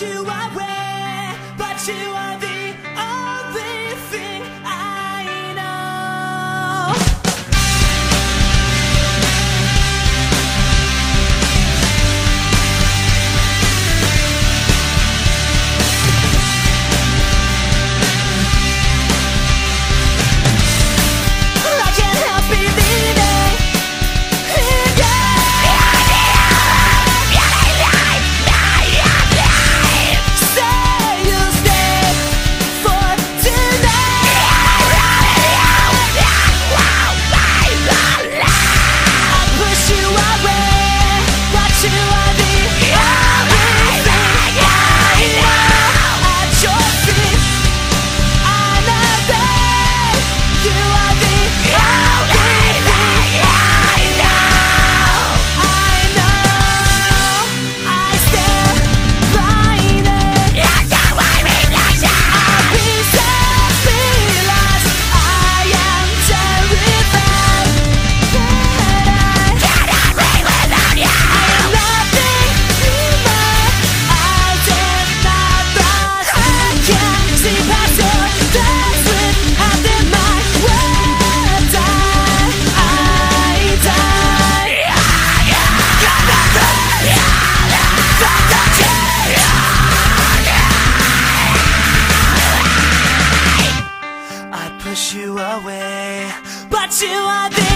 you away, but you are the but you